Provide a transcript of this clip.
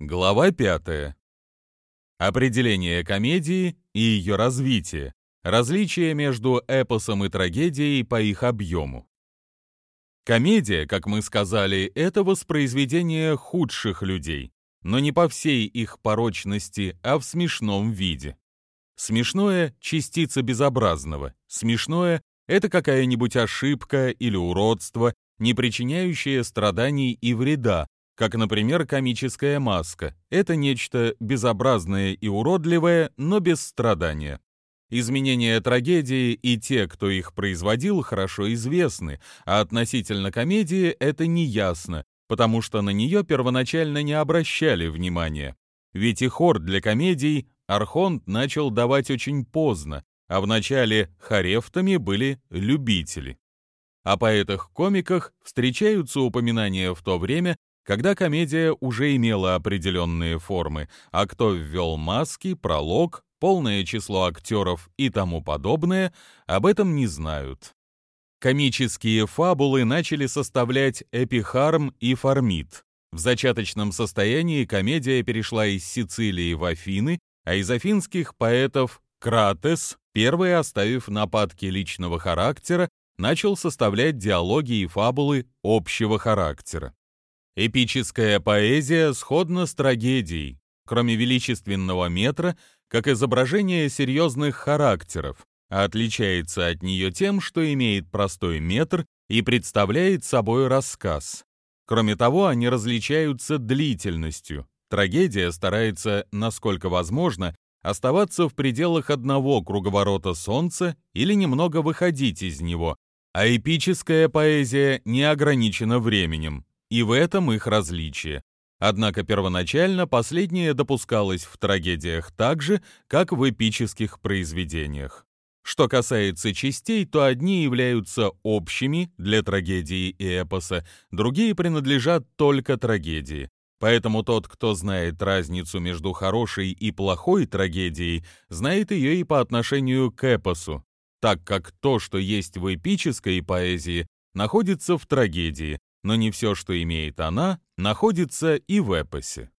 Глава 5. Определение комедии и ее развитие. Различие между эпосом и трагедией по их объему. Комедия, как мы сказали, это воспроизведение худших людей, но не по всей их порочности, а в смешном виде. Смешное — частица безобразного. Смешное — это какая-нибудь ошибка или уродство, не причиняющее страданий и вреда, как, например, комическая маска. Это нечто безобразное и уродливое, но без страдания. Изменения трагедии и те, кто их производил, хорошо известны, а относительно комедии это неясно, потому что на нее первоначально не обращали внимания. Ведь и хор для комедий Архонт начал давать очень поздно, а в начале хорефтами были любители. О поэтах-комиках встречаются упоминания в то время, когда комедия уже имела определенные формы, а кто ввел маски, пролог, полное число актеров и тому подобное, об этом не знают. Комические фабулы начали составлять Эпихарм и Формит. В зачаточном состоянии комедия перешла из Сицилии в Афины, а из афинских поэтов Кратес, первый оставив нападки личного характера, начал составлять диалоги и фабулы общего характера. Эпическая поэзия сходна с трагедией, кроме величественного метра, как изображение серьезных характеров, а отличается от нее тем, что имеет простой метр и представляет собой рассказ. Кроме того, они различаются длительностью. Трагедия старается, насколько возможно, оставаться в пределах одного круговорота Солнца или немного выходить из него, а эпическая поэзия не ограничена временем. И в этом их различие. Однако первоначально последнее допускалось в трагедиях так же, как в эпических произведениях. Что касается частей, то одни являются общими для трагедии и эпоса, другие принадлежат только трагедии. Поэтому тот, кто знает разницу между хорошей и плохой трагедией, знает ее и по отношению к эпосу, так как то, что есть в эпической поэзии, находится в трагедии, но не все, что имеет она, находится и в эпосе.